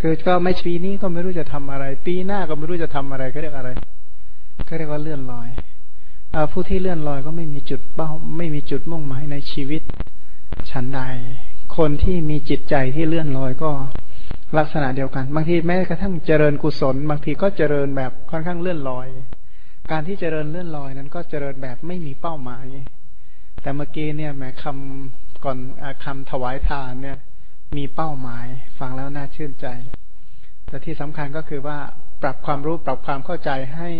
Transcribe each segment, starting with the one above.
คือก็ไม่ปีนี้ก็ไม่รู้จะทำอะไร ปีหน้าก็ไม่รู้จะทำอะไรเขาเรียกอะไรเขาเรียกว่าเลื่อนลอยอผู้ที่เลื่อนลอยก็ไม่มีจุดเป้า ไม่มีจุดมุ่งหมายในชีวิตฉันใด คนที่มีจิตใจที่เลื่อนลอยก็ลักษณะเดียวกัน บางทีแม้กระทั่งเจริญกุศล บางทีก็เจริญแบบค่อนข้างเลื่อนลอย การที่เจริญเลื่อนลอยนั้นก็เจริญแบบไม่มีเป้าหมาย แต่เมื่อกี้เนี่ยแม้คำก่อนอคำถวายทานเนี่ย มีเป้าหมาย ฟังแล้วน่าชื่นใจแต่ที่สำคัญก็คือว่าปรับความรู้ปรับความเข้าใจให้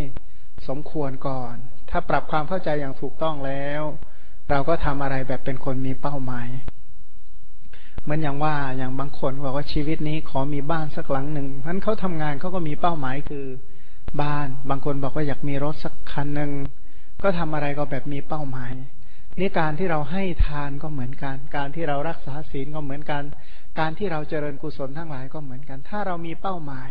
สมควรก่อน ถ้าปรับความเข้าใจอย่างถูกต้องแล้ว เราก็ทำอะไรแบบเป็นคนมีเป้าหมาย เหมือนอย่างว่าอย่างบางคนบอกว่าชีวิตนี้ขอมีบ้านสักหลังหนึ่งเพราะเขาทำงานเขาก็มีเป้าหมายคือบ้าน บางคนบอกว่าอยากมีรถสักคันหนึ่งก็ทำอะไรก็แบบมีเป้าหมาย นี่การที่เราให้ทานก็เหมือนกัน การที่เรารักษาศีลก็เหมือนกัน การที่เราเจริญกุศลทั้งหลายก็เหมือนกัน ถ้าเรามีเป้าหมาย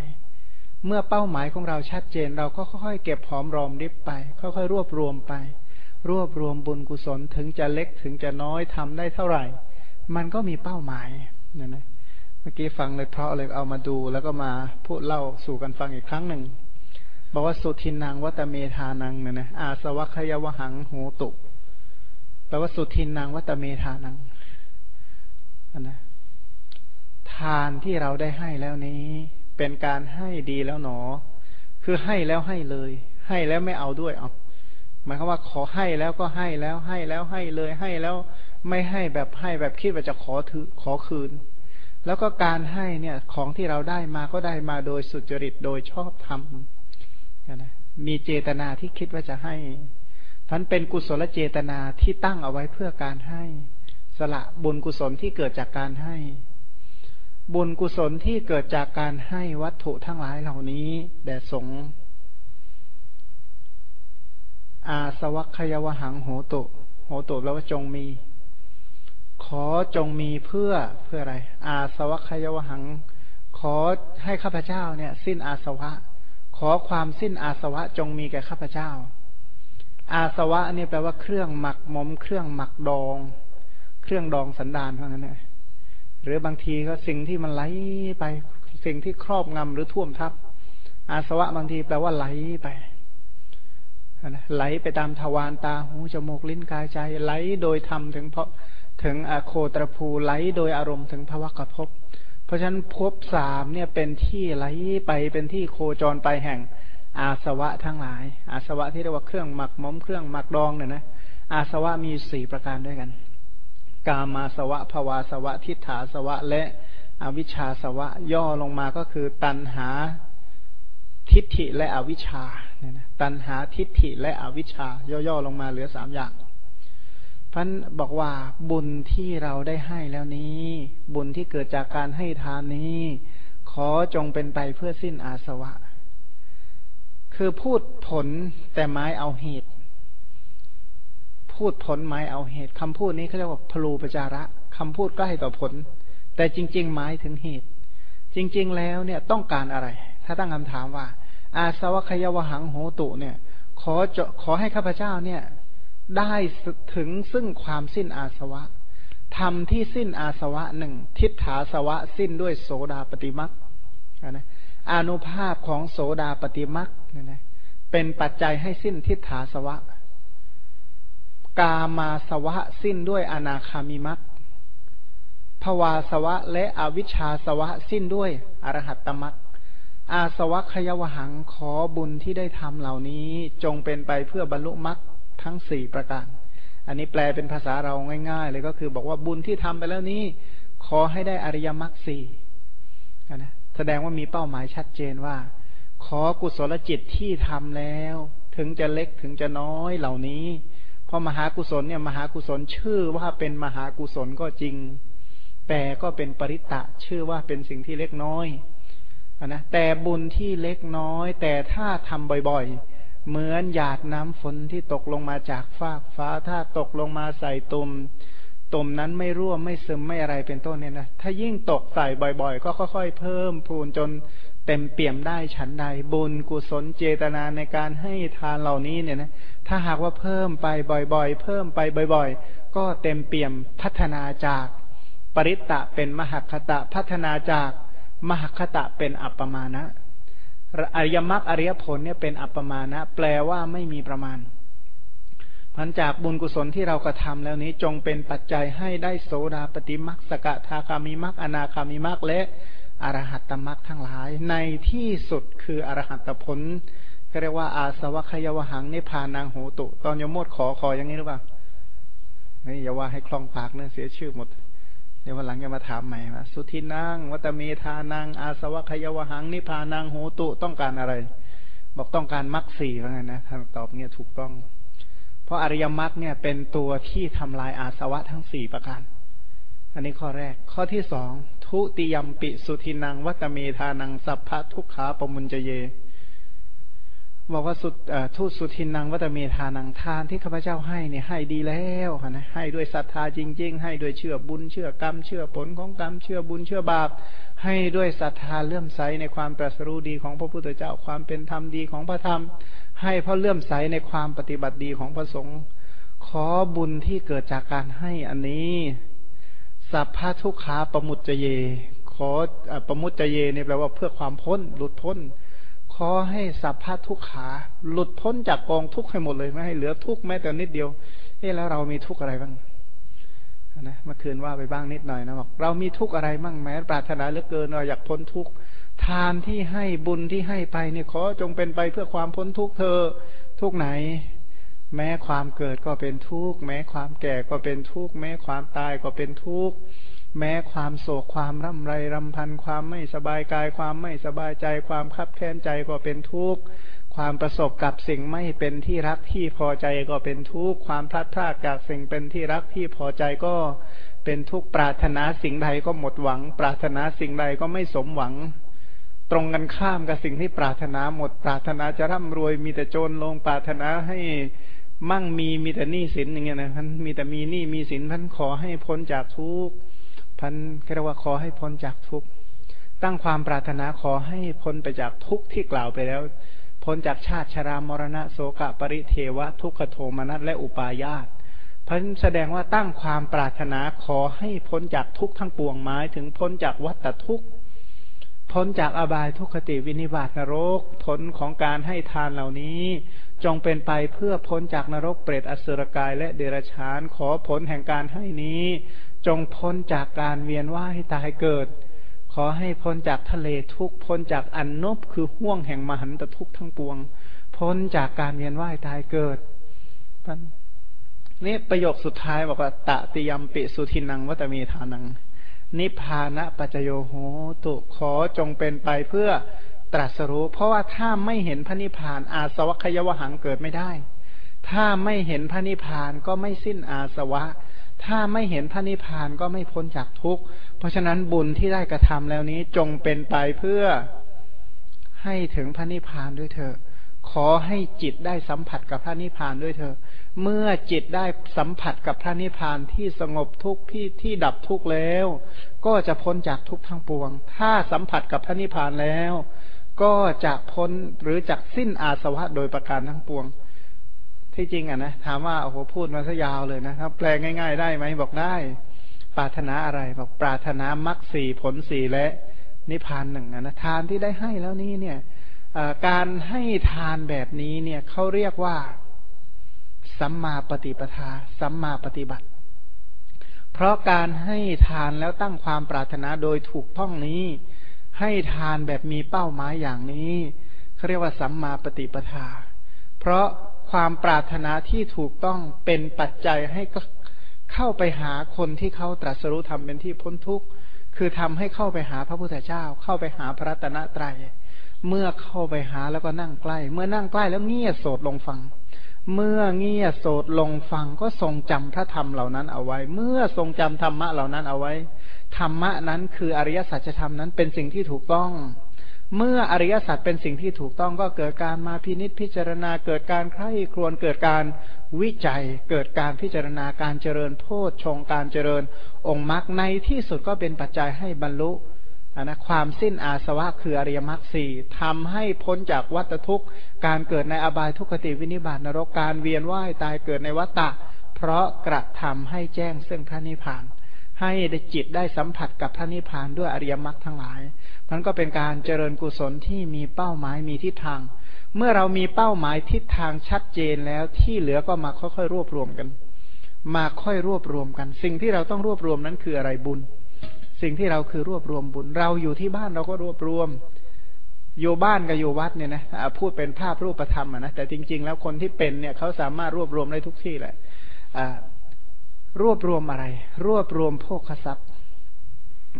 เมื่อเป้าหมายของเราชัดเจน เราก็ค่อยๆเก็บหอมรอมริบไป ค่อยๆรวบรวมไป รวบรวมบุญกุศลถึงจะเล็กถึงจะน้อยทำได้เท่าไหร่ มันก็มีเป้าหมายนะนะเมื่อกี้ฟังเลยเพราะเลยเอามาดูแล้วก็มาพูดเล่าสู่กันฟังอีกครั้งหนึ่งบอกว่าสุทินนางวัตเมธานังเนี่ยนะอาสวัคยวหังโหตุ แปลว่าสุทินนางวัตเมธานังนะทานที่เราได้ให้แล้วนี้ เป็นการให้ดีแล้วหนอ คือให้แล้วให้เลย ให้แล้วไม่เอาด้วยเอาหมายความว่าขอให้แล้วก็ให้แล้วให้แล้วให้เลยให้แล้วไม่ให้แบบให้แบบคิดว่าจะขอถือขอคืน แล้วก็การให้เนี่ย ของที่เราได้มาก็ได้มาโดยสุจริตโดยชอบธรรมนะมีเจตนาที่คิดว่าจะให้ ท่านเป็นกุศลเจตนาที่ตั้งเอาไว้เพื่อการให้ สละบุญกุศลที่เกิดจากการให้ บุญกุศลที่เกิดจากการให้วัตถุทั้งหลายเหล่านี้ แด่สงอาสวัคยวหังโหตุ โหตุแปลว่าจงมี ขอจงมีเพื่อเพื่ออะไร อาสวะขยวหัง ขอให้ข้าพเจ้าเนี่ย สิ้นอาสวะ ขอความสิ้นอาสวะจงมีแก่ข้าพเจ้า อาสวะนี่แปลว่าเครื่องหมักหมม เครื่องหมักดอง เครื่องดองสันดานเท่านั้นนะหรือบางทีก็สิ่งที่มันไหลไป สิ่งที่ครอบงำหรือท่วมทับ อาสวะบางทีแปลว่าไหลไปไหลไปตามทวารตาหูจมูกลิ้นกายใจ ไหลโดยทำถึงเพราะถึงอโคตรภูไหลโดยอารมณ์ถึงภวะกภพเพราะฉะนั้นภพสามเนี่ยเป็นที่ไหลไปเป็นที่โคจรไปแห่ง อาสวะทั้งหลาย อาสวะที่เรียกว่าเครื่องหมักมมเครื่องหมักดองเนี่ยนะอาสวะมีสี่ประการด้วยกัน กามาสวะภวาสวะ ทิฏฐาสวะ และอวิชชาสวะ ย่อลงมาก็คือตันหาทิฏฐิและอวิชชาเนี่ยนะตันหาทิฏฐิและอวิชชา ย่อๆลงมาเหลือสามอย่างพันบอกว่าบุญที่เราได้ให้แล้วนี้ บุญที่เกิดจากการให้ทานนี้ ขอจงเป็นไปเพื่อสิ้นอาสวะ คือพูดผลแต่ไม้เอาเหตุ พูดผลไม้เอาเหตุคำพูดนี้เขาเรียกว่าพลูปจาระคำพูดใกล้ต่อผล แต่จริง ๆ หมายถึงเหตุ จริง ๆ แล้วเนี่ยต้องการอะไร ถ้าตั้งคำถามว่า อาสวะขยวหังโหตุเนี่ย ขอจะขอให้ข้าพเจ้าเนี่ย ได้ถึงซึ่งความสิ้นอาสวะทำที่สิ้นอาสวะหนึ่งทิฏฐาสวะสิ้นด้วยโสดาปฏิมักนะอนุภาพของโสดาปฏิมัก เนี่ยนะเป็นปัจจัยให้สิ้นทิฏฐาสวะ กามาสวะสิ้นด้วยอนาคามิมักภวาสวะและอวิชชาสวะสิ้นด้วยอรหัตตมักอาสวะขยวหังขอบุญที่ได้ทำเหล่านี้ จงเป็นไปเพื่อบรรลุมักทั้งสี่ประการ อันนี้แปลเป็นภาษาเราง่าย ๆ เลยก็คือบอกว่าบุญที่ทำไปแล้วนี้ ขอให้ได้อริยมรรคสี่นะแสดงว่ามีเป้าหมายชัดเจนว่า ขอกุศลจิตที่ทำแล้ว ถึงจะเล็กถึงจะน้อยเหล่านี้พอมหากุศลเนี่ยมหากุศลชื่อว่าเป็นมหากุศลก็จริง แต่ก็เป็นปริตะชื่อว่าเป็นสิ่งที่เล็กน้อยนะแต่บุญที่เล็กน้อย แต่ถ้าทำบ่อยๆ เหมือนหยาดน้ำฝนที่ตกลงมาจากฟากฟ้าถ้าตกลงมาใส่ตุ่ม ตุ่มนั้นไม่รั่วไม่ซึมไม่อะไรเป็นต้นเนี่ยนะถ้ายิ่งตกใส่บ่อย ๆ ก็ค่อย ๆ เพิ่มพูนจนเต็มเปี่ยมได้ฉันใดบุญกุศลเจตนาในการให้ทานเหล่านี้เนี่ยนะถ้าหากว่าเพิ่มไปบ่อย ๆ เพิ่มไปบ่อย ๆ ก็เต็มเปี่ยมพัฒนาจาก ปริตตะเป็นมหคตะพัฒนาจากมหคตะเป็นอัปปมานะอริยมรรคอริยผลเนี่ยเป็นอัปปมานะ แปลว่าไม่มีประมาณ พันจากบุญกุศลที่เรากระทาแล้วนี้จงเป็นปัจจัยให้ได้โสดาปฏิมักสกทาคามิมักอนาคามิมักและอรหัตตมักทั้งหลาย ในที่สุดคืออรหัตผลก็เรียกว่าอาสวะขยวหังนิพานางโหตุ ตอนยมโมดขอขออย่างนี้หรือเปล่านี่อย่าว่าให้คล่องปากเนะเสียชื่อหมดเดี๋ยววันหลังจะมาถามใหม่ว่าสุทินังวัตเมธานังอาสวะขยวหังนิพานางโหตุต้องการอะไร บอกต้องการมรรคสี่ว่าไงนะท่านตอบเงี้ยถูกต้อง เพราะอริยมรรคเนี่ยเป็นตัวที่ทำลายอาสวะทั้งสี่ประการ อันนี้ข้อแรก ข้อที่สองทุติยมปิสุทินังวัตเมธานังสัพพะทุกขาปมุญเจเย บอกว่าสุดทุสุทินังวัตเมธานังทานที่ข้าพเจ้าให้เนี่ยให้ดีแล้วนะให้ด้วยศรัทธาจริง ๆ ให้ด้วยเชื่อบุญเชื่อกรรม เชื่อผลของกรรมเชื่อบุญเชื่อบาป ให้ด้วยศรัทธาเลื่อมใสในความตรัสรู้ดีของพระพุทธเจ้าความเป็นธรรมดีของพระธรรม ให้เพราะเลื่อมใสในความปฏิบัติดีของพระสงฆ์ขอบุญที่เกิดจากการให้อันนี้ สัพพะทุกขาประมุตจเย ขอประมุตจเยนี่แปลว่าเพื่อความพ้น หลุดพ้น ขอให้สัพพะทุกขา หลุดพ้นจากกองทุกข์ให้หมดเลยไม่ให้เหลือทุกข์แม้แต่นิดเดียวเอ๊แล้วเรามีทุกข์อะไรบ้างนะเมื่อคืนว่าไปบ้างนิดหน่อยนะบอกเรามีทุกข์อะไรบ้างแม้ปรารถนาเหลือเกินเราอยากพ้นทุกข์ ทานที่ให้บุญที่ให้ไปเนี่ยขอจงเป็นไปเพื่อความพ้นทุกเธอทุกไหน แม้ความเกิดก็เป็นทุกข์แม้ความแก่ก็เป็นทุกข์แม้ความตายก็เป็นทุกข์แม้ความโศกความร่ำไรรำพันความไม่สบายกาย ความไม่สบายใจ ความคับแค้นใจก็เป็นทุกข์ความประสบกับสิ่งไม่เป็นที่รักที่พอใจก็เป็นทุกข์ความพลัดพรากจากสิ่งเป็นที่รักที่พอใจก็เป็นทุกข์ปรารถนาสิ่งใดก็หมดหวัง ปรารถนาสิ่งใดก็ไม่สมหวัง ตรงกันข้ามกับสิ่งที่ปรารถนาหมด ปรารถนาจะร่ำรวยมีแต่โจรลงปรารถนาให้มั่งมีมีแต่หนี้สินอย่างเงี้ยนะพันมีแต่มีหนี้มีสินพันขอให้พ้นจากทุกพันเรียกว่าขอให้พ้นจากทุกตั้งความปรารถนาขอให้พ้นไปจากทุกที่กล่าวไปแล้ว พ้นจากชาติชรามรณะโสกะปริเทวะ ทุกขโทมนัสและอุปาญาตพันแสดงว่าตั้งความปรารถนาขอให้พ้นจากทุกทั้งปวงหมายถึงพ้นจากวัฏทุกข์ พ้นจากอบายทุกขติวินิบาตนรก ผลของการให้ทานเหล่านี้ จงเป็นไปเพื่อพ้นจากนรกเปรตอสุรกายและเดรัจฉานขอผลแห่งการให้นี้ จงพ้นจากการเวียนว่ายตายเกิด ขอให้พ้นจากทะเลทุกพ้นจากอันนบคือห่วงแห่งมหันตทุกทั้งปวง พ้นจากการเวียนว่ายตายเกิดนี่ประโยคสุดท้ายบอกว่าตะติยมปิสุทินังวัตมีทานัง นิพพานะปัจโยโหตุขอจงเป็นไปเพื่อตรัสรู้ เพราะว่าถ้าไม่เห็นพระนิพพานอาสวัคยวหังเกิดไม่ได้ ถ้าไม่เห็นพระนิพพานก็ไม่สิ้นอาสวะ ถ้าไม่เห็นพระนิพพานก็ไม่พ้นจากทุกข์ เพราะฉะนั้นบุญที่ได้กระทำแล้วนี้จงเป็นไปเพื่อให้ถึงพระนิพพานด้วยเถอะ ขอให้จิตได้สัมผัสกับพระนิพพานด้วยเถอะเมื่อจิตได้สัมผัสกับพระนิพพานที่สงบทุกข์ที่ที่ดับทุกข์แล้ว ก็จะพ้นจากทุกข์ทั้งปวง ถ้าสัมผัสกับพระนิพพานแล้ว ก็จะพ้นหรือจากสิ้นอาสวะโดยประการทั้งปวง ที่จริงอะนะถามว่าโอ้โหพูดมาซะยาวเลยนะครับแปลง่าย ๆ ได้ไหมบอกได้ ปรารถนาอะไรบอกปรารถนามรรคสี่ผลสี่และนิพพานหนึ่งนะทานที่ได้ให้แล้วนี้เนี่ย การให้ทานแบบนี้เนี่ยเขาเรียกว่า สัมมาปฏิปทา สัมมาปฏิบัติ เพราะการให้ทานแล้วตั้งความปรารถนาโดยถูกต้องนี้ ให้ทานแบบมีเป้าหมายอย่างนี้เขาเรียกว่าสัมมาปฏิปทา เพราะความปรารถนาที่ถูกต้องเป็นปัจจัยให้เข้าไปหาคนที่เขาตรัสรู้ทำเป็นที่พ้นทุกข์คือทำให้เข้าไปหาพระพุทธเจ้า เข้าไปหาพระตนะไตร เมื่อเข้าไปหาแล้วก็นั่งใกล้ เมื่อนั่งใกล้แล้วเงียโสดลงฟัง เมื่อเงียโสดลงฟังก็ทรงจำพระธรรมเหล่านั้นเอาไว้ เมื่อทรงจำธรรมะเหล่านั้นเอาไว้ ธรรมะนั้นคืออริยสัจธรรมนั้นเป็นสิ่งที่ถูกต้อง เมื่ออริยสัจเป็นสิ่งที่ถูกต้องก็เกิดการมาพินิษพิจารณาเกิดการใคร่ครวญเกิดการวิจัย เกิดการพิจารณาการเจริญโพชฌงการเจริญองค์มรรคในที่สุดก็เป็นปัจจัยให้บรรลุ นนะความสิ้นอาสวะคืออริยมรรคสี่ทำให้พ้นจากวัฏทุกข์ การเกิดในอบายทุกขติวินิบาตนรกการเวียนว่ายตายเกิดในวัฏฏะเพราะกระทำให้แจ้งซึ่งพระนิพพาน ให้จิตได้สัมผัสกับพระนิพพานด้วยอริยมรรคทั้งหลาย มันก็เป็นการเจริญกุศลที่มีเป้าหมายมีทิศทาง เมื่อเรามีเป้าหมายทิศทางชัดเจนแล้วที่เหลือก็มาค่อยๆรวบรวมกัน มาค่อยรวบรวมกัน สิ่งที่เราต้องรวบรวมนั้นคืออะไรบุญ สิ่งที่เราคือรวบรวมบุญ เราอยู่ที่บ้านเราก็รวบรวม อยู่บ้านกับอยู่วัดเนี่ยนะพูดเป็นภาพรูปธรรมนะแต่จริง ๆ แล้วคนที่เป็นเนี่ยเขาสามารถรวบรวมได้ทุกที่แหละรวบรวมอะไร รวบรวมโภคทรัพย์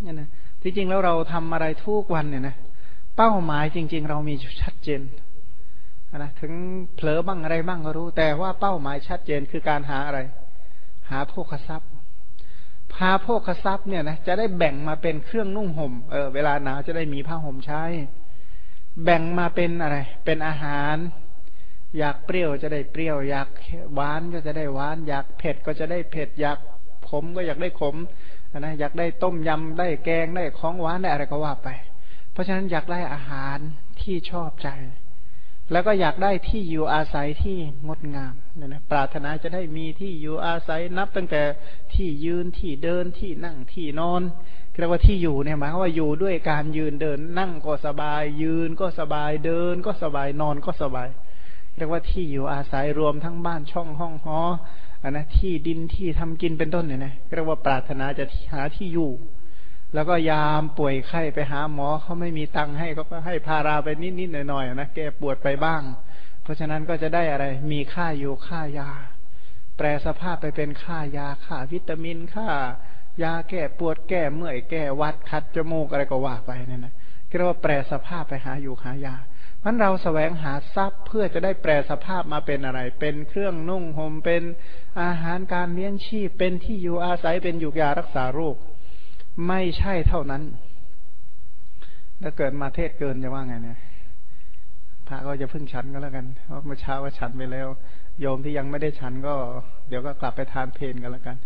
เนี่ยนะที่จริงแล้วเราทำอะไรทุกวันเนี่ยนะเป้าหมายจริง ๆ เรามีชัดเจนนะถึงเผลอบ้างอะไรบ้างก็รู้ แต่ว่าเป้าหมายชัดเจนคือการหาอะไร หาโภคทรัพย์ พาโภคทรัพย์เนี่ยนะจะได้แบ่งมาเป็นเครื่องนุ่งห่มเออเวลาหนาวจะได้มีผ้าห่มใช้ แบ่งมาเป็นอะไร เป็นอาหาร อยากเปรี้ยวจะได้เปรี้ยว อยากหวานก็จะได้หวาน อยากเผ็ดก็จะได้เผ็ด อยากขมก็อยากได้ขมนะอยากได้ต้มยำได้แกงได้ของหวานได้อะไรก็ว่าไป เพราะฉะนั้นอยากได้อาหารที่ชอบใจ แล้วก็อยากได้ที่อยู่อาศัยที่งดงามเนี่ยนะปรารถนาจะได้มีที่อยู่อาศัยนับตั้งแต่ที่ยืนที่เดินที่นั่งที่นอนเรียกว่าที่อยู่เนี่ยหมายว่าอยู่ด้วยการยืนเดิน นั่งก็สบาย ยืนก็สบายเดิน ก็สบายนอนก็สบาย เรียกว่าที่อยู่อาศัยรวมทั้งบ้านช่องห้องหออันนะที่ดินที่ทำกินเป็นต้นเนี่ยนะเรียกว่าปรารถนาจะหาที่อยู่ แล้วก็ยามป่วยไข้ไปหาหมอเขาไม่มีตังค์ให้เขาก็ให้พาราไปนิดๆหน่อยๆนะแกปวดไปบ้าง เพราะฉะนั้นก็จะได้อะไร มีค่าอยู่ค่ายา แปลสภาพไปเป็นค่ายาค่าวิตามินค่ายาแก้ปวดแก้เมื่อยแก้วัดคัดจมูกอะไรก็ว่าไปนั่นนะเรียกว่าแปลสภาพไปหาอยู่หายามันเราสแสวงหาทรัพย์เพื่อจะได้แปลสภาพมาเป็นอะไร เป็นเครื่องนุ่งห่มเป็นอาหารการเลี้ยงชีพเป็นที่อยู่อาศัยเป็นอยู่ยารักษาโรค ไม่ใช่เท่านั้น ถ้าเกิดมาเทศเกินจะว่าไงเนี่ยพระก็จะพึ่งฉันก็แล้วกัน เพราะเมื่อเช้าว่าฉันไปแล้ว โยมที่ยังไม่ได้ฉันก็ เดี๋ยวก็กลับไปทานเพลนกันแล้วกัน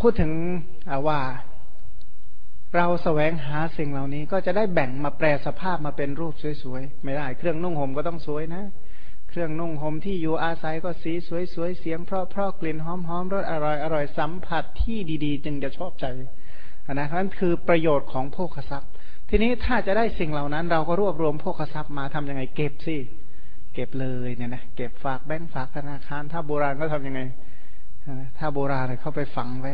พูดถึงว่า เราสแสวงหาสิ่งเหล่านี้ ก็จะได้แบ่งมาแปลสภาพมาเป็นรูปสวยๆ ไม่ได้ เครื่องนุ่งห่มก็ต้องสวยนะ เครื่องนุ่งห่มที่อยู่อาศัยก็สีสวยๆเสียงเพราะเพราะกลิ่นหอมๆรสอร่อยอร่อยสัมผัสที่ดีๆ จึงจะชอบใจนะนั้นคือประโยชน์ของโภคทรัพย์ ทีนี้ถ้าจะได้สิ่งเหล่านั้น เราก็รวบรวมโภคทรัพย์มาทํำยังไงเก็บสิเก็บเลยเนี่ยนะเก็บฝากแบงก์ฝากธนาคาร ถ้าโบราณก็ทํำยังไงถ้าโบราณเขาไปฝังไว้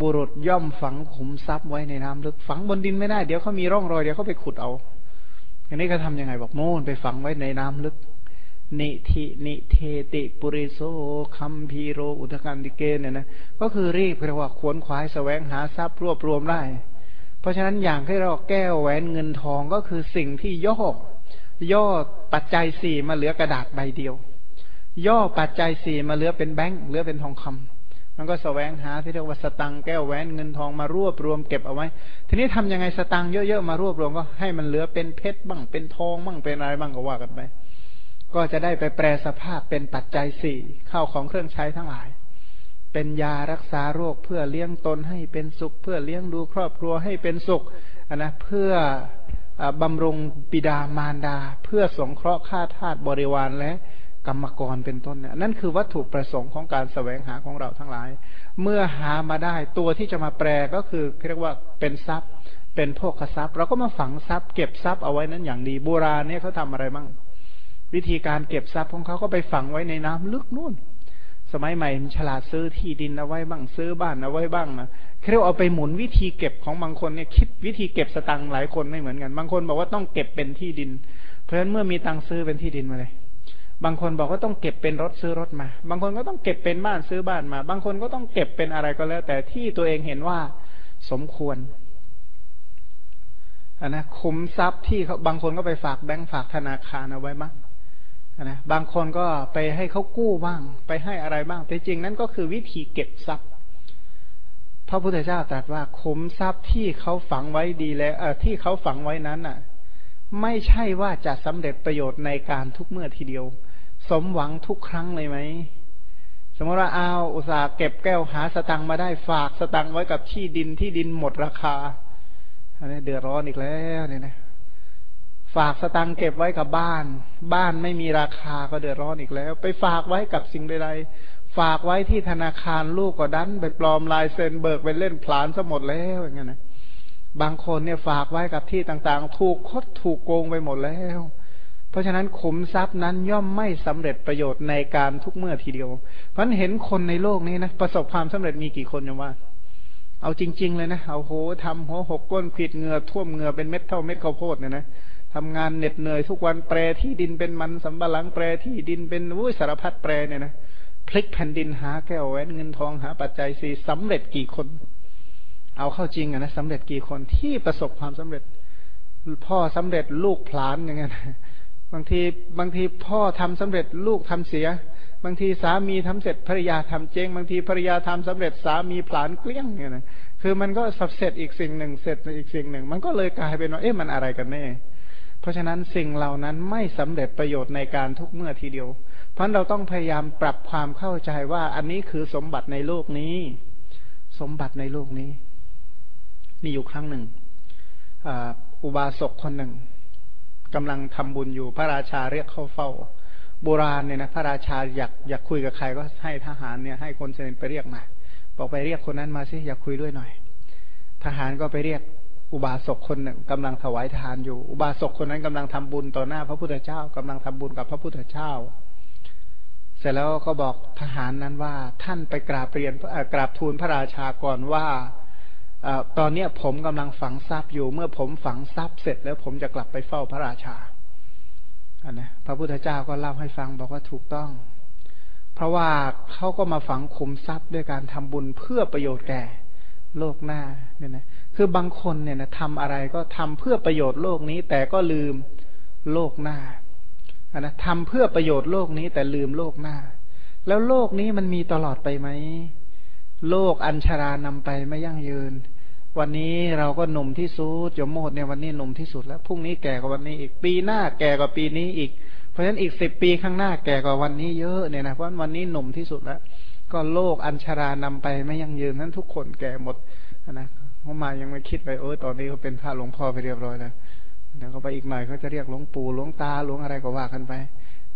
บุรุษย่อมฝังขุมทรัพย์ไว้ในน้ำลึกฝังบนดินไม่ได้เดี๋ยวเขามีร่องรอยเดี๋ยวเขาไปขุดเอาอย่างนี้เขาทำยังไงบอกโม่นไปฝังไว้ในน้ำลึก นิธินิเทติปุริโสคัมพีโร อุตการดิเกนเนี่ยนะก็คือรีบเรียกว่าขวนขวายแสวงหาทรัพย์รวบรวมได้ เพราะฉะนั้นอย่างที่เราแก้วแหวนเงินทองก็คือสิ่งที่ย่อย่อปัจจัยสี่มาเหลือกระดาษใบเดียว ย่อปัจจัยสี่มาเหลือเป็นแบงค์เหลือเป็นทองคำมันก็สแสวงหาที่เรียกว่าสตังแก้วแหวนเงินทองมารวบรวมเก็บเอาไว้ ทีนี้ทํำยังไงสตังเยอะๆมารวบรวมก็ให้มันเหลือเป็นเพชรบ้างเป็นทองบ้างเป็นอะไรบ้างก็ว่ากันไป ก็จะได้ไปแปลสภาพเป็นปัจจัยสี่เข้าของเครื่องใช้ทั้งหลาย เป็นยารักษาโรคเพื่อเลี้ยงตนให้เป็นสุข เพื่อเลี้ยงดูครอบครัวให้เป็นสุขนะเพื่อบำรุงปิดามารดา เพื่อสงเคราะห์ข้าทาสบริวารและกรรมกรเป็นต้นเนี่ยนั่นคือวัตถุประสงค์ของการแสวงหาของเราทั้งหลาย เมื่อหามาได้ตัวที่จะมาแปลก็คือเรียกว่าเป็นทรัพย์ เป็นโภคทรัพย์ เราก็มาฝังทรัพย์ เก็บทรัพย์เอาไว้นั้นอย่างดีโบราณเนี่ยเขาทำอะไรบ้าง วิธีการเก็บทรัพย์ของเขาก็ไปฝังไว้ในน้ำลึกนู่น สมัยใหม่ฉลาดซื้อที่ดินเอาไว้บ้างซื้อบ้านเอาไว้บ้างนะเรียกเอาไปหมุนวิธีเก็บของบางคนเนี่ยคิดวิธีเก็บสตังค์หลายคนไม่เหมือนกัน บางคนบอกว่าต้องเก็บเป็นที่ดิน เพราะฉะนั้นเมื่อมีตังค์ซื้อเป็นที่ดินมาเลย บางคนบอกว่าต้องเก็บเป็นรถซื้อรถมา บางคนก็ต้องเก็บเป็นบ้านซื้อบ้านมา บางคนก็ต้องเก็บเป็นอะไรก็แล้ว แต่ที่ตัวเองเห็นว่าสมควรนนะคุ้มทรัพย์ที่เขาบางคนก็ไปฝากแบงก์ฝากธนาคารเอาไว้บ้าง นะบางคนก็ไปให้เขากู้บ้าง ไปให้อะไรบ้าง แต่จริงนั้นก็คือวิธีเก็บทรัพย์ พระพุทธเจ้าตรัสว่าคุ้มทรัพย์ที่เขาฝังไว้ดีแล้วที่เขาฝังไว้นั้นอะ ไม่ใช่ว่าจะสำเร็จประโยชน์ในการทุกเมื่อทีเดียว สมหวังทุกครั้งเลยไหมสมมติว่าเอาอุตสาห์เก็บแก้วหาสตังมาได้ฝากสตังไว้กับที่ดินที่ดินหมดราคาอันนี้เดือดร้อนอีกแล้วเนี่ยนะ ฝากสตังเก็บไว้กับบ้าน บ้านไม่มีราคาก็เดือดร้อนอีกแล้ว ไปฝากไว้กับสิ่งใดๆฝากไว้ที่ธนาคารลูกก็ดันไปปลอมลายเซ็นเบิกไปเล่นพลานซะหมดแล้วอย่างเงี้ยนะบางคนเนี่ยฝากไว้กับที่ต่างๆ ถูกคดถูกโกงไปหมดแล้ว เพราะฉะนั้นขุมทรัพย์นั้นย่อมไม่สำเร็จประโยชน์ในการทุกเมื่อทีเดียว เพราะเห็นคนในโลกนี้นะประสบความสำเร็จมีกี่คนยังว่า เอาจริง ๆ เลยนะเอาโหทำหัวหกก้นผิดเงือท่วมเงือเป็นเม็ดเท่าเม็ดข้าวโพดเนี่ยนะ ทำงานเหน็ดเหนื่อยทุกวันแปรที่ดินเป็นมันสำปะหลังแปรที่ดินเป็นวุ้ยสารพัดแปรเนี่ยนะพลิกแผ่นดินหาแก้วแหวนเงินทองหาปัจจัยสี่สำเร็จกี่คน เอาเข้าจริงอะนะสำเร็จกี่คนที่ประสบความสำเร็จ พ่อสำเร็จลูกพลานอย่างเงี้ยบางทีบางทีพ่อทำสำเร็จลูกทำเสีย บางทีสามีทำเสร็จภรรยาทำเจงบางทีภรรยาทำสำเร็จสามีผลานเกลี้ยงเนี่ยนะคือมันก็สับเสร็จอีกสิ่งหนึ่งเสร็จอีกสิ่งหนึ่ง มันก็เลยกลายเป็นว่าเอ๊ะมันอะไรกันแน่ เพราะฉะนั้นสิ่งเหล่านั้นไม่สำเร็จประโยชน์ในการทุกเมื่อทีเดียว เพราะเราต้องพยายามปรับความเข้าใจว่าอันนี้คือสมบัติในโลกนี้ สมบัติในโลกนี้ มีอยู่ครั้งหนึ่งอุบาสกคนหนึ่งกำลังทำบุญอยู่พระราชาเรียกเข้าเฝ้าโบราณเนี่ยนะพระราชาอยากอยากคุยกับใครก็ให้ทหารเนี่ยให้คนเสด็จไปเรียกมาบอกไปเรียกคนนั้นมาสิอยากคุยด้วยหน่อย ทหารก็ไปเรียก อุบาสกคนหนึ่งกำลังถวายทานอยู่ อุบาสกคนนั้นกำลังทำบุญต่อหน้าพระพุทธเจ้ากำลังทำบุญกับพระพุทธเจ้า เสร็จแล้วก็บอกทหารนั้นว่า ท่านไปกราบเรียนกราบทูลพระราชาก่อนว่าตอนเนี้ผมกำลังฝังทรัพย์อยู่ เมื่อผมฝังทรัพย์เสร็จแล้วผมจะกลับไปเฝ้าพระราชาอันนะพระพุทธเจ้าก็เล่าให้ฟังบอกว่าถูกต้อง เพราะว่าเขาก็มาฝังคุมทรัพย์ด้วยการทำบุญเพื่อประโยชน์แก่โลกหน้าเนี่ยนะ คือบางคนเนี่ยนะทำอะไรก็ทำเพื่อประโยชน์โลกนี้ แต่ก็ลืมโลกหน้าอันนะทำเพื่อประโยชน์โลกนี้แต่ลืมโลกหน้า แล้วโลกนี้มันมีตลอดไปไหม โลกอัญชารานำไปไม่ยั่งยืน วันนี้เราก็หนุ่มที่สุดยมโมดเนี่ยวันนี้หนุ่มที่สุดแล้วพรุ่งนี้แก่กว่าวันนี้อีกปีหน้าแก่กว่าปีนี้อีก เพราะฉะนั้นอีกสิบปีข้างหน้าแก่กว่าวันนี้เยอะเนี่ยนะเพราะวันนี้หนุ่มที่สุดแล้ว ก็โลกอัญชารานำไปไม่ยั่งยืนนั้นทุกคนแก่หมดนะ เขามายังไม่คิดไปโอ้ยตอนนี้เขาเป็นพระหลวงพ่อไปเรียบร้อยแล้วเดี๋ยวเขาไปอีกหน่อยเขาจะเรียกหลวงปู่หลวงตาหลวงอะไรก็ว่ากันไป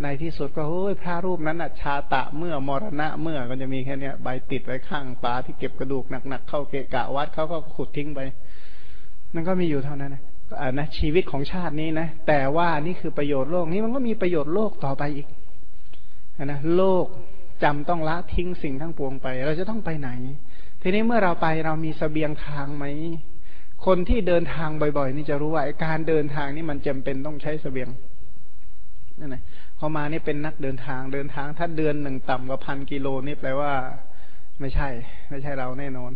ในที่สุดก็โอ้ยพระรูปนั้นอะชาตะเมื่อมรณะเมื่อก็จะมีแค่เนี้ยใบติดไว้ข้างปาที่เก็บกระดูกหนักๆเข้าเกะกะวัดเขาก็ขุดทิ้งไปนั่นก็มีอยู่เท่านั้นนะอ่านะชีวิตของชาตินี้นะแต่ว่านี่คือประโยชน์โลกนี้มันก็มีประโยชน์โลกต่อไปอีกนะโลกจำต้องละทิ้งสิ่งทั้งปวงไป เราจะต้องไปไหน ทีนี้เมื่อเราไปเรามีสเสบียงทางไหม คนที่เดินทางบ่อยๆ นี่จะรู้ว่าการเดินทางนี่มันจำเป็นต้องใช้สเสบียงนั่นแหละเขามานี่เป็นนักเดินทางเดินทาง ถ้าเดือนหนึ่งต่ำกว่าพันกิโลนี่แปลว่า ไม่ใช่ ไม่ใช่เราแน่นอน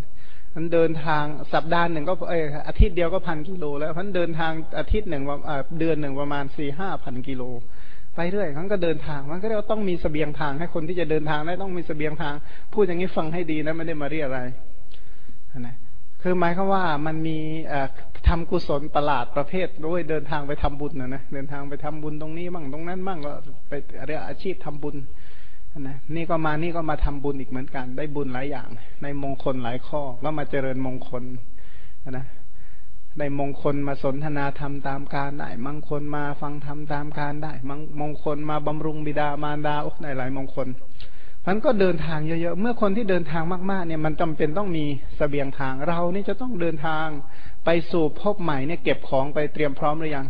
มันเดินทางสัปดาห์หนึ่งก็เอออาทิตย์เดียวก็พันกิโลแล้วพันเดินทางอาทิตย์หนึ่งเดือนหนึ่งประมาณสี่ห้าพันกิโล ไปเรื่อยมันก็เดินทาง มันก็เรียกว่าต้องมีสเสบียงทางให้คนที่จะเดินทางได้ต้องมีสเสบียงทาง พูดอย่างนี้ฟังให้ดีนะไม่ได้มาเรียอะไรนะคือหมายคือว่ามันมีทำกุศลประหลาดประเภทด้วยเดินทางไปทำบุญนะนะเดินทางไปทำบุญตรงนี้มั่งตรงนั้นมั่งก็ไปเรียกอาชีพทำบุญนะนี่ก็มานี่ก็มาทำบุญอีกเหมือนกัน ได้บุญหลายอย่าง ในมงคลหลายข้อก็มาเจริญมงคลนะ ได้มงคลมาสนทนาธรรมตามการได้มงคลมาฟังธรรมตามการได้มงมงคลมาบำรุงบิดามารดาโอ้ได้หลายมงคลมันก็เดินทางเยอะๆ เมื่อคนที่เดินทางมากๆ เนี่ยมันจำเป็นต้องมีสเสบียงทาง เรานี่จะต้องเดินทางไปสู่พบใหม่เนี่ยเก็บของไปเตรียมพร้อมหรือยัง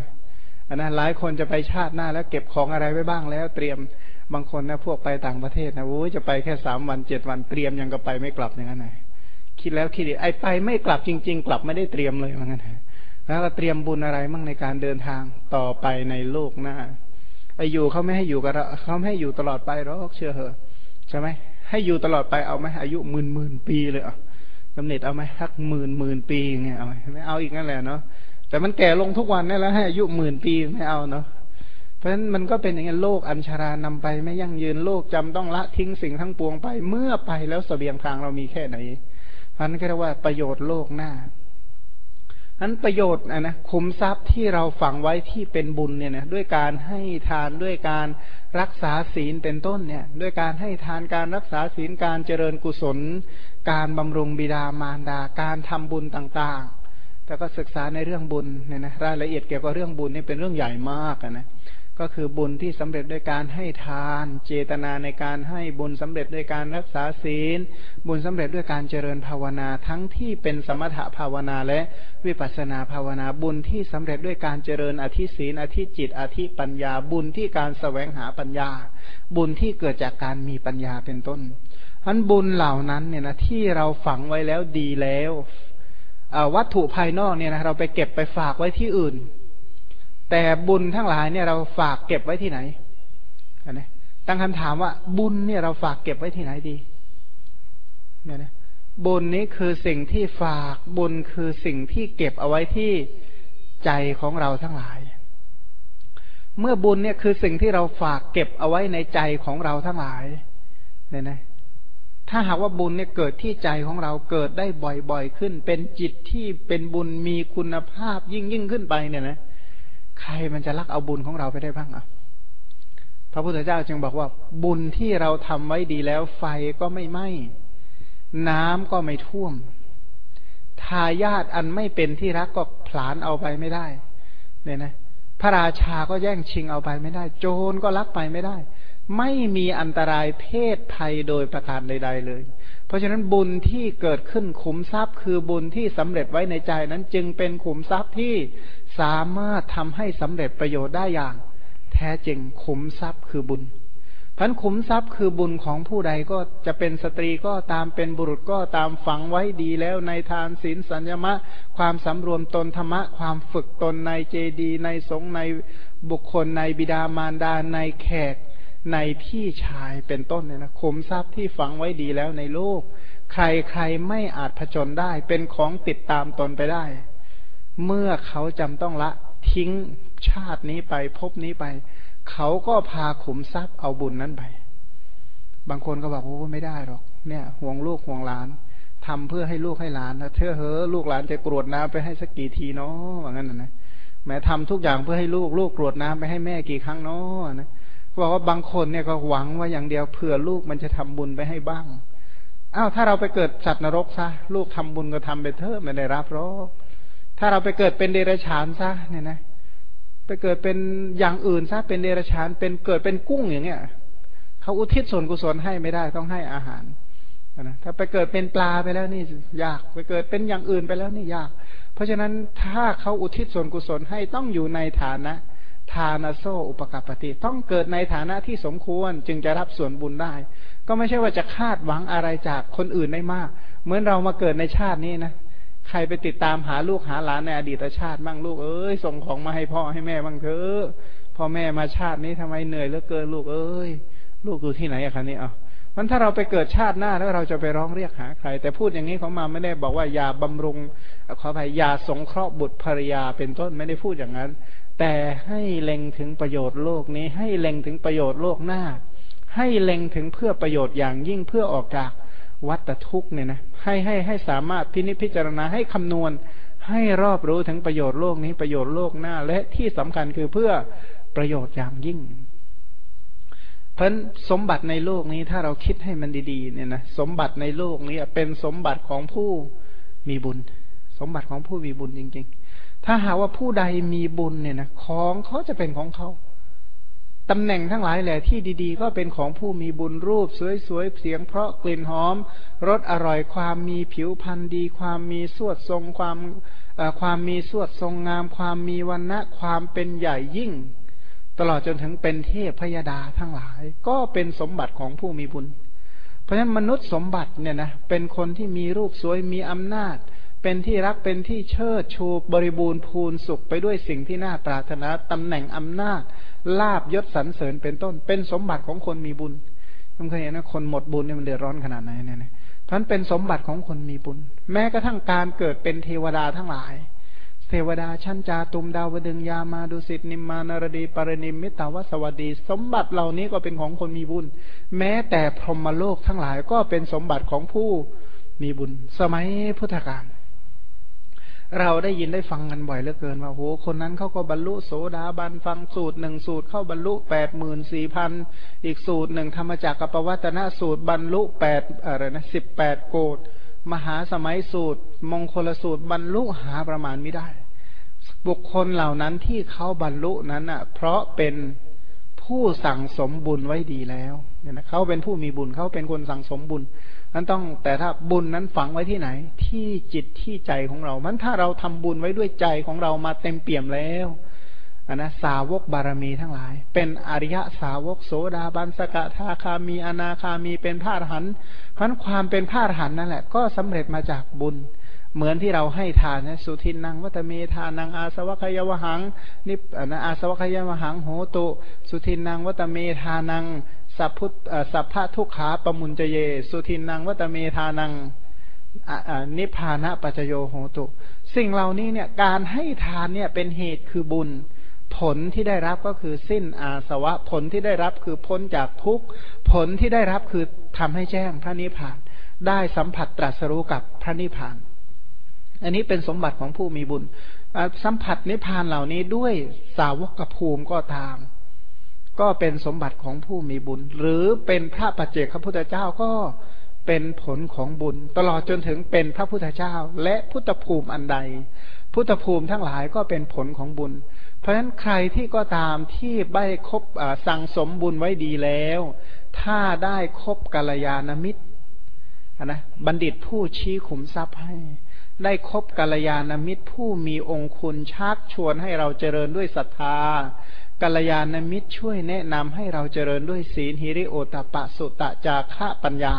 อันนั้นหลายคนจะไปชาติหน้าแล้วเก็บของอะไรไว้บ้างแล้วเตรียม บางคนนะพวกไปต่างประเทศนะโอ้ยจะไปแค่สามวันเจ็ดวันเตรียมยังก็ไปไม่กลับอย่างนั้นไง คิดแล้วคิดอีกไอไปไม่กลับจริง ๆ กลับไม่ได้เตรียมเลยว่างั้นแล้วก็เตรียมบุญอะไรมั่งในการเดินทางต่อไปในโลกหน้าไออยู่เขาไม่ให้อยู่กับเราเขาไม่ให้อยู่ตลอดไปหรอกเชื่อเหอะใช่ไหมให้อยู่ตลอดไปเอาไหมอายุหมื่นหมื่นปีเลยอะกำเนิดเอาไหมสักหมื่นหมื่นปีเงี้ยเอาไหมไม่เอาอีกนั่นแหละเนาะแต่มันแก่ลงทุกวันนี่แล้วให้อายุหมื่นปีไม่เอาเนาะเพราะฉะนั้นมันก็เป็นอย่างนี้โลกอัญชารานำไปไม่ยั่งยืนโลกจำต้องละทิ้งสิ่งทั้งปวงไป เมื่อไปแล้วสเสบียงทางเรามีแค่ไหน พันก็เรียกว่าประโยชน์โลกหน้านั้นประโยชน์นะนะคุมทรัพย์ที่เราฝังไว้ที่เป็นบุญเนี่ยนะด้วยการให้ทานด้วยการรักษาศีลเป็นต้นเนี่ย ด้วยการให้ทานการรักษาศีลการเจริญกุศล การบำรุงบิดามารดา การทำบุญต่างๆ แต่ก็ศึกษาในเรื่องบุญเนี่ยนะรายละเอียดเกี่ยวกับเรื่องบุญนี่เป็นเรื่องใหญ่มากนะ ก็คือบุญที่สำเร็จด้วยการให้ทาน เจตนาในการให้บุญสำเร็จด้วยการรักษาศีล บุญสำเร็จด้วยการเจริญภาวนาทั้งที่เป็นสมถภาวนาและวิปัสนาภาวนาบุญที่สำเร็จด้วยการเจริญอธิศีลอธิจิตอธิปัญญา บุญที่การสแสวงหาปัญญา บุญที่เกิดจากการมีปัญญาเป็นต้นอันบุญเหล่านั้นเนี่ยนะที่เราฝังไว้แล้วดีแล้ววัตถุภายนอกเนี่ยนะเราไปเก็บไปฝากไว้ที่อื่น แต่บุญทั้งหลายเนี่ยเราฝากเก็บไว้ที่ไหนนะตั้งคำถามว่าบุญเนี่ยเราฝากเก็บไว้ที่ไหนดีเนี่ยนะบุญนี้คือสิ่งที่ฝากบุญคือสิ่งที่เก็บเอาไว้ที่ใจของเราทั้งหลาย เมื่อบุญเนี่ยคือสิ่งที่เราฝากเก็บเอาไว้ในใจของเราทั้งหลายเนี่ยนะถ้าหากว่าบุญเนี่ยเกิดที่ใจของเราเกิดได้บ่อยๆขึ้น เป็นจิตที่เป็นบุญมีคุณภาพยิ่งยิ่งขึ้นไปเนี่ยนะ ใครมันจะลักเอาบุญของเราไปได้บ้างอะพระพุทธเจ้าจึงบอกว่า บุญที่เราทำไว้ดีแล้วไฟก็ไม่ไหม้น้ำก็ไม่ท่วม ทายาทอันไม่เป็นที่รักก็ผลานเอาไปไม่ได้ เนี่ยนะ พระราชาก็แย่งชิงเอาไปไม่ได้ โจรก็ลักไปไม่ได้ ไม่มีอันตรายเพศภัยโดยประการใด ๆ เลย เพราะฉะนั้นบุญที่เกิดขึ้นขุมทรัพย์ คือบุญที่สำเร็จไว้ในใจนั้นจึงเป็นขุมทรัพย์ที่สามารถทำให้สำเร็จประโยชน์ได้อย่าง แท้จริงขุมทรัพย์คือบุญพันขุมทรัพย์คือบุญของผู้ใดก็จะเป็นสตรีก็ตามเป็นบุรุษก็ตามฝังไว้ดีแล้วในทานศีลสัญญมะ ความสำรวมตนธรรมะ ความฝึกตนในเจดี ในสงในบุคคลในบิดามารดาในแขก ในพี่ชายเป็นต้นเนี่ยนะขุมทรัพย์ที่ฝังไว้ดีแล้วในโลก ใครใครไม่อาจผจญได้ เป็นของติดตามตนไปได้ เมื่อเขาจำต้องละทิ้งชาตินี้ไปพบนี้ไป เขาก็พาขุมทรัพย์เอาบุญนั้นไป บางคนก็บอกโอ้ไม่ได้หรอกเนี่ยห่วงลูกห่วงหลานทำเพื่อให้ลูกให้หลานนะเธอเฮ้อลูกหลานจะกรวดน้ำไปให้สักกี่ทีเนาะว่างั้นนะแม้ทำทุกอย่างเพื่อให้ลูกลูกกรวดน้ำไปให้แม่กี่ครั้งเนาะนะ บอกว่าบางคนเนี่ยก็หวังว่าอย่างเดียวเผื่อลูกมันจะทำบุญไปให้บ้างอ้าวถ้าเราไปเกิดสัตว์นรกซะลูกทำบุญก็ทำไปเถอะไม่ได้รับหรอกถ้าเราไปเกิดเป็นเดรัจฉานซะเนี่ยนะ ไปเกิดเป็นอย่างอื่นซะเป็นเดรัจฉานเป็นเกิดเป็นกุ้งอย่างเงี้ยเขาอุทิศส่วนกุศลให้ไม่ได้ต้องให้อาหารนะถ้าไปเกิดเป็นปลาไปแล้วนี่ยากไปเกิดเป็นอย่างอื่นไปแล้วนี่ยาก เพราะฉะนั้นถ้าเขาอุทิศส่วนกุศลให้ต้องอยู่ในฐานะ ทานโซอุปการปฏิต้องเกิดในฐานะที่สมควรจึงจะรับส่วนบุญได้ ก็ไม่ใช่ว่าจะคาดหวังอะไรจากคนอื่นได้มาก เหมือนเรามาเกิดในชาตินี้นะใครไปติดตามหาลูกหาหลานในอดีตชาติบ้างลูกเอ้ยส่งของมาให้พ่อให้แม่บ้างเถอะพ่อแม่มาชาตินี้ทำไมเหนื่อยเหลือเกินลูกเอ้ย ลูกอยู่ที่ไหนอะคะนี่อะ มันถ้าเราไปเกิดชาติหน้าแล้วเราจะไปร้องเรียกหาใคร แต่พูดอย่างนี้เของมาไม่ได้บอกว่าอย่าบำรุงขออภัยอย่าสงเคราะห์บุตรภรรยาเป็นต้นไม่ได้พูดอย่างนั้น แต่ให้เล็งถึงประโยชน์โลกนี้ ให้เล็งถึงประโยชน์โลกหน้า ให้เล็งถึงเพื่อประโยชน์อย่างยิ่งเพื่อออกจากวัฏทุกเนี่ยนะให้ให้ให้สามารถพินิจพิจารณาให้คำนวณ ให้รอบรู้ถึงประโยชน์โลกนี้ประโยชน์โลกหน้า และที่สำคัญคือเพื่อประโยชน์อย่างยิ่ง เพราะสมบัติในโลกนี้ถ้าเราคิดให้มันดีๆ เนี่ยนะสมบัติในโลกนี้เป็นสมบัติของผู้มีบุญ สมบัติของผู้มีบุญจริง ๆ ถ้าหาว่าผู้ใดมีบุญเนี่ยนะของเขาจะเป็นของเขาตำแหน่งทั้งหลายแหละที่ดีๆ ก็เป็นของผู้มีบุญรูป สวยๆเสียง เพราะกลิ่นหอมรสอร่อยความมีผิวพรรณดี ความมีสวดทรงความความมีสวดทรงงาม ความมีวันณะความเป็นใหญ่ยิ่ง ตลอดจนถึงเป็นเทพพยดาทั้งหลาย ก็เป็นสมบัติของผู้มีบุญ เพราะฉะนั้นมนุษย์สมบัติเนี่ยนะเป็นคนที่มีรูปสวยมีอำนาจ เป็นที่รักเป็นที่เชิดชูบริบูรณ์พูนสุขไปด้วยสิ่งที่น่าปรารถนาตำแหน่งอำนาจลาบยศสรรเสริญเป็นต้น เป็นสมบัติของคนมีบุญท่านเคยเห็นนะคนหมดบุญเนี่ยมันเดือดร้อนขนาดไหนเนี่ยนะท่านเป็นสมบัติของคนมีบุญ แม้กระทั่งการเกิดเป็นเทวดาทั้งหลาย เทวดาชั้นจาตุมดาวดึงยามาดุสิตนิมมานารดีปรณิมมิตาวสวัสดี สมบัติเหล่านี้ก็เป็นของคนมีบุญ แม้แต่พรหมโลกทั้งหลายก็เป็นสมบัติของผู้มีบุญ สมัยพุทธกาลเราได้ยินได้ฟังกันบ่อยเหลือเกินว่าโหคนนั้นเขาก็บรรลุโสดาบันฟังสูตรหนึ่งสูตรเข้าบรรลุแปดหมื่นสี่พันอีกสูตรหนึ่งธรรมจักรกับปวัตนสูตรบรรลุแปดอะไรนะสิบแปดโกดมหาสมัยสูตร มงคลสูตรบรรลุหาประมาณไม่ได้ บุคคลเหล่านั้นที่เขาบรรลุนั้นอะ เพราะเป็นผู้สั่งสมบุญไว้ดีแล้วเนี่ยนะเขาเป็นผู้มีบุญเขาเป็นคนสั่งสมบุญนั้นต้องแต่ถ้าบุญนั้นฝังไว้ที่ไหน ที่จิตที่ใจของเรา มันถ้าเราทำบุญไว้ด้วยใจของเรามาเต็มเปี่ยมแล้วนนะสาวกบารมีทั้งหลาย เป็นอริยะสาวกโสดาบันสกทาคามีอนาคามีเป็นพระอรหันต์เพราะความเป็นพระอรหันต์นั่นแหละ ก็สำเร็จมาจากบุญ เหมือนที่เราให้ทานนะสุทินนางวัตเมทานังอาสวัคยาวหังนินะอาสวัคยาวหังโหตุ สุทินนางวัตเมทานังสัพพุสัพพะทุกขาปมุญเจเย สุทินนางวัตเมทานังนิพพานะปัจโยโหตุ สิ่งเหล่านี้เนี่ยการให้ทานเนี่ยเป็นเหตุคือบุญ ผลที่ได้รับก็คือสิ้นอาสวะผลที่ได้รับคือพ้นจากทุกผลที่ได้รับคือทำให้แจ้งพระนิพพาน ได้สัมผัสตรัสรู้กับพระนิพพาน อันนี้เป็นสมบัติของผู้มีบุญ สัมผัสนิพพานเหล่านี้ด้วยสาวกภูมิก็ตาม ก็เป็นสมบัติของผู้มีบุญ หรือเป็นพระปัจเจกพระพุทธเจ้าก็เป็นผลของบุญ ตลอดจนถึงเป็นพระพุทธเจ้า และพุทธภูมิอันใด พุทธภูมิทั้งหลายก็เป็นผลของบุญ เพราะฉะนั้นใครที่ก็ตามที่ได้คบสั่งสมบุญไว้ดีแล้ว ถ้าได้คบกัลยาณมิตรนะบัณฑิตผู้ชี้ขุมทรัพย์ให้ ได้คบกัลยาณมิตรผู้มีองคุณชักชวนให้เราเจริญด้วยศรัทธากัลยาณมิตรช่วยแนะนำให้เราเจริญด้วยศีลหิริโอตปะสุตะจาระปัญญา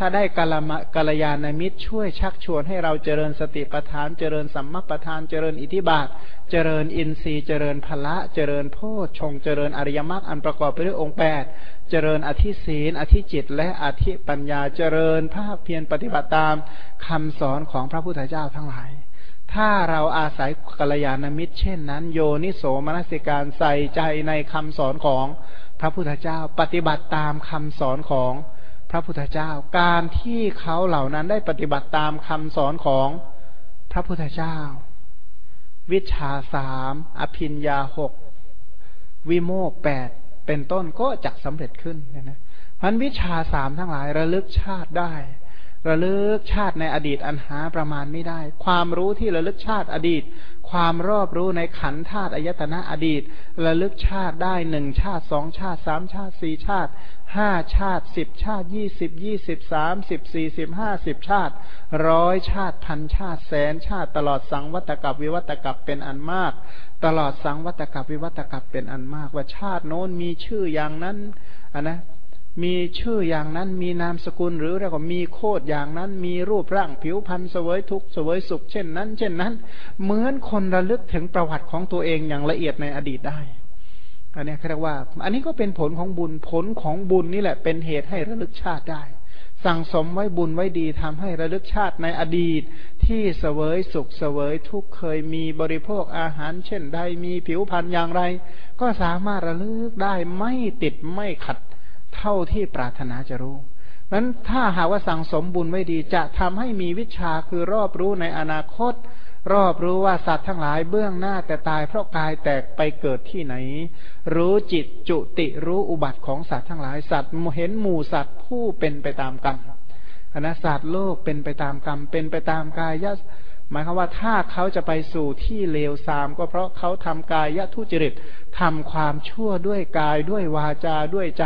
ถ้าได้กาลมกาลยานามิตรช่วยชักชวนให้เราเจริญสติปัฏฐาน เจริญสัมมาปัฏฐาน เจริญอิทิบาท เจริญอินทรีย์ เจริญพละ เจริญโพชฌงเจริญอริยมรรคอันประกอบไปด้วยองค์แปดเจริญอธิศีลอธิจิต และอธิปัญญา เจริญภาคเพียรปฏิบัติตามคำสอนของพระพุทธเจ้าทั้งหลายถ้าเราอาศัยกัลยาณมิตร เช่นนั้น โยนิโสมนสิการใส่ใจในคำสอนของพระพุทธเจ้า ปฏิบัติตามคำสอนของ พระพุทธเจ้า การที่เขาเหล่านั้นได้ปฏิบัติตามคำสอนของพระพุทธเจ้า วิชาสามอภินยาหกวิโมกแปดเป็นต้นก็จะสำเร็จขึ้นนะพันวิชาสามทั้งหลายระลึกชาติได้ ระลึกชาติในอดีตอันหาประมาณไม่ได้ ความรู้ที่ระลึกชาติอดีต ความรอบรู้ในขันธาตุอายตนะอดีต ระลึกชาติได้หนึ่งชาติสองชาติสามชาติสี่ชาติ ห้าชาติสิบชาติยี่สิบยี่สิบสามสิบสี่สิบห้าสิบชาติร้อยชาติพันชาติแสนชาติตลอดสังวัตกับวิวัตกับเป็นอันมาก ตลอดสังวัตกับวิวัตกับเป็นอันมาก ว่าชาติโน้นมีชื่ออย่างนั้นอันนะมีชื่ออย่างนั้นมีนามสกุลหรือเรียกว่ามีโคดอย่างนั้น มีรูปร่างผิวพรรณเสวยทุกเสวยสุขเช่นนั้น เช่นนั้น เหมือนคนระลึกถึงประวัติของตัวเองอย่างละเอียดในอดีตได้ อันนี้เรียกว่า อันนี้ก็เป็นผลของบุญผลของบุญนี่แหละ เป็นเหตุให้ระลึกชาติได้ สั่งสมไว้บุญไว้ดีทำให้ระลึกชาติในอดีต ที่เสวยสุขเสวยทุกเคยมีบริโภคอาหาร เช่นใดมีผิวพรรณอย่างไร ก็สามารถระลึกได้ไม่ติดไม่ขัดเท่าที่ปรารถนาจะรู้นั้นถ้าหากว่าสั่งสมบุญไว้ดีจะทำให้มีวิชาคือรอบรู้ในอนาคต รอบรู้ว่าสัตว์ทั้งหลายเบื้องหน้าแต่ตายเพราะกายแตกไปเกิดที่ไหน รู้จิตจุติรู้อุบัติของสัตว์ทั้งหลายสัตว์เห็นหมู่สัตว์ผู้เป็นไปตามกรรมอนะสัตว์โลกเป็นไปตามกรรมเป็นไปตามกายะหมายความว่าถ้าเขาจะไปสู่ที่เลวทราม ก็เพราะเขาทำกายะทุจริตทำความชั่วด้วยกายด้วยวาจาด้วยใจ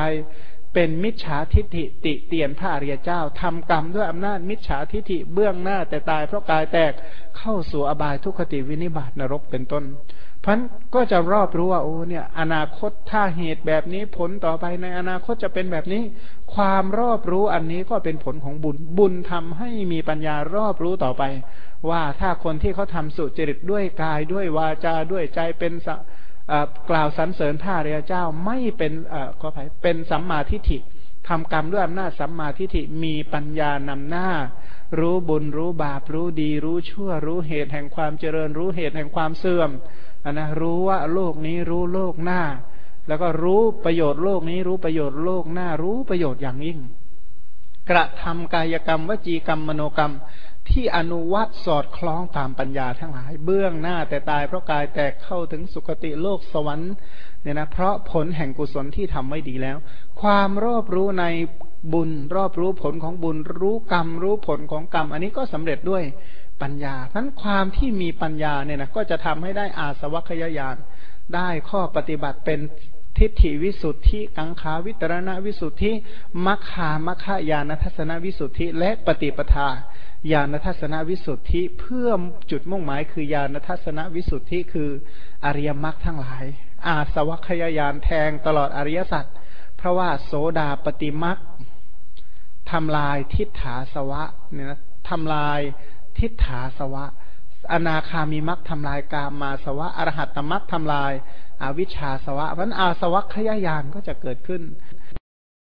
เป็นมิจฉาทิฏฐิติเตียนพระอริยเจ้าทำกรรมด้วยอำนาจมิจฉาทิฏฐิเบื้องหน้าแต่ตายเพราะกายแตกเข้าสู่อบายทุกขติวินิบาตนรกเป็นต้นพันก็จะรอบรู้ว่าโอ้เนี่ย อนาคตถ้าเหตุแบบนี้ผลต่อไปในอนาคตจะเป็นแบบนี้ ความรอบรู้อันนี้ก็เป็นผลของบุญบุญทำให้มีปัญญารอบรู้ต่อไป ว่าถ้าคนที่เขาทำสุจริตด้วยกายด้วยวาจาด้วยใจเป็นส กล่าวสรรเสริญพระเรียเจ้าไม่เป็นขออภัยเป็นสัมมาทิฏฐิทำกรรมด้วยอำนาจสัมมาทิฏฐิมีปัญญานำหน้า รู้บุญรู้บาปรู้ดี รู้ชั่ว รู้เหตุแห่งความเจริญ รู้เหตุแห่งความเสื่อมอนะรู้ว่าโลกนี้รู้โลกหน้า แล้วก็รู้ประโยชน์โลกนี้ รู้ประโยชน์โลกหน้า รู้ประโยชน์อย่างยิ่ง กระทำกายกรรม วจีกรรมมโนกรรม ที่อนุวัตสอดคล้องตามปัญญาทั้งหลาย เบื้องหน้าแต่ตายเพราะกายแตกเข้าถึงสุคติโลกสวรรค์เนี่ยนะเพราะผลแห่งกุศลที่ทำไว้ดีแล้ว ความรอบรู้ในบุญ รอบรู้ผลของบุญ รู้กรรม รู้ผลของกรรม อันนี้ก็สำเร็จด้วยปัญญาทั้นความที่มีปัญญาเนี่ยนะก็จะทำให้ได้อาสวัคยายานได้ข้อปฏิบัติเป็น ทิฏฐิวิสุทธิ กังขาวิตรณวิสุทธิมัคคามัคคายานทัศนวิสุทธิ และปฏิปทาญาณทัศนวิสุทธิเพื่อจุดมุ่งหมายคือญาณทัศนวิสุทธิคืออริยมรรคทั้งหลาย อาสวัคยายานแทงตลอดอริยสัจเพราะว่าโสดาปฏิมรรคทำลายทิฏฐาสวะเนี่ยนะทำลายทิฏฐาสวะ อนาคามีมรรคทำลายกามาสวะอรหัตตมรรคทำลาย อาวิชชาสวะเพราะอาสวัคยายานก็จะเกิดขึ้น